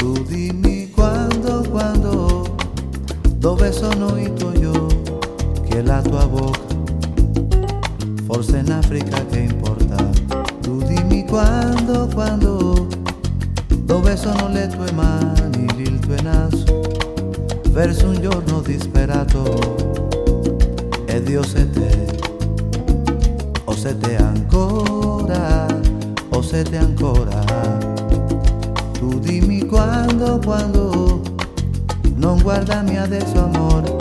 Tú dimmi quando, quando, dove sono ito io, che la tua boca, forse in Africa che importa. Tu dimmi quando, quando, dove sono le tue mani, il tuo naso, verso un giorno disperato, e Dio se te, o se te ancora, o se te ancora. Tu dimmi quando, quando, non guardami adesso amore,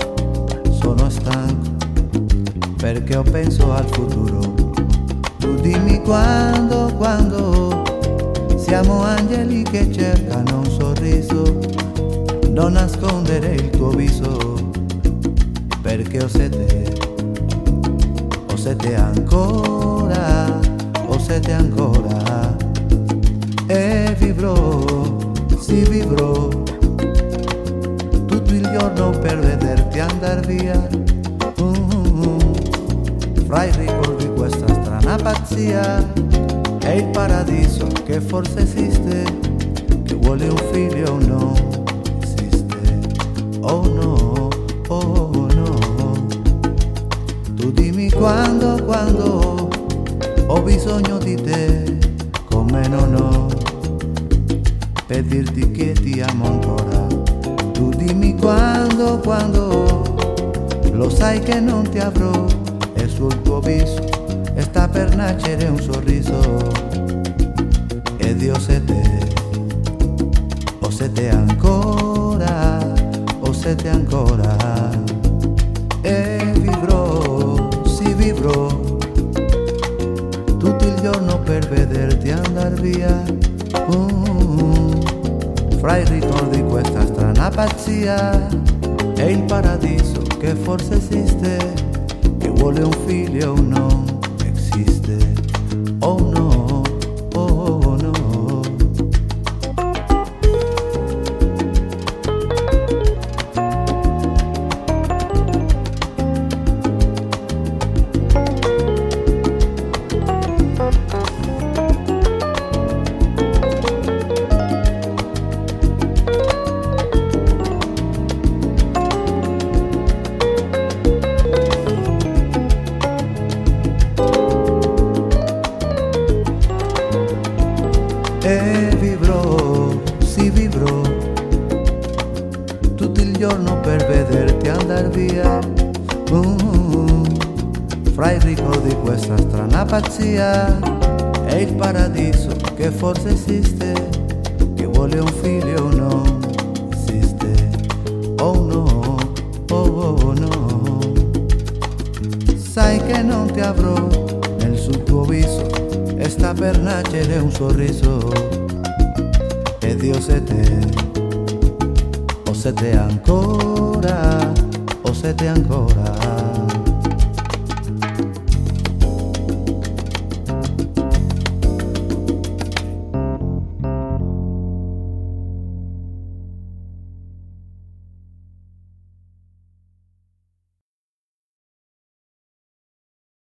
sono stanco perché ho penso al futuro. Tu dimmi quando, quando siamo angeli che cercano un sorriso, non nascondere il tuo viso, perché sete, ho sete ancora, ho sete ancora, giorno per vederti andare via. Mm, fra i ricordi questa strana pazzia è il paradiso che forse esiste, che vuole un figlio o no esiste. Oh no, oh no. Tu dimmi quando, quando ho bisogno di te, sai che non ti avrò e sul tuo viso sta per nascere un sorriso. E Dio se te, o se te ancora, o se te ancora. E vivrò, sì vivrò, tutto il giorno per vederti andare via. Mm, fra i ricordi questa strana pazzia è il paradiso che forse esiste, che vuole un figlio o non esiste. Oh no, E sì vivrò tutto il giorno per vederti andare via. Mm, fra i ricordi questa strana pazzia è il paradiso che forse esiste, che vuole un figlio o no esiste. Oh no, oh, oh no. Sai che non ti avrò nel sul tuo viso e sta per nascere un sorriso e Dio se te o se te ancora o se te ancora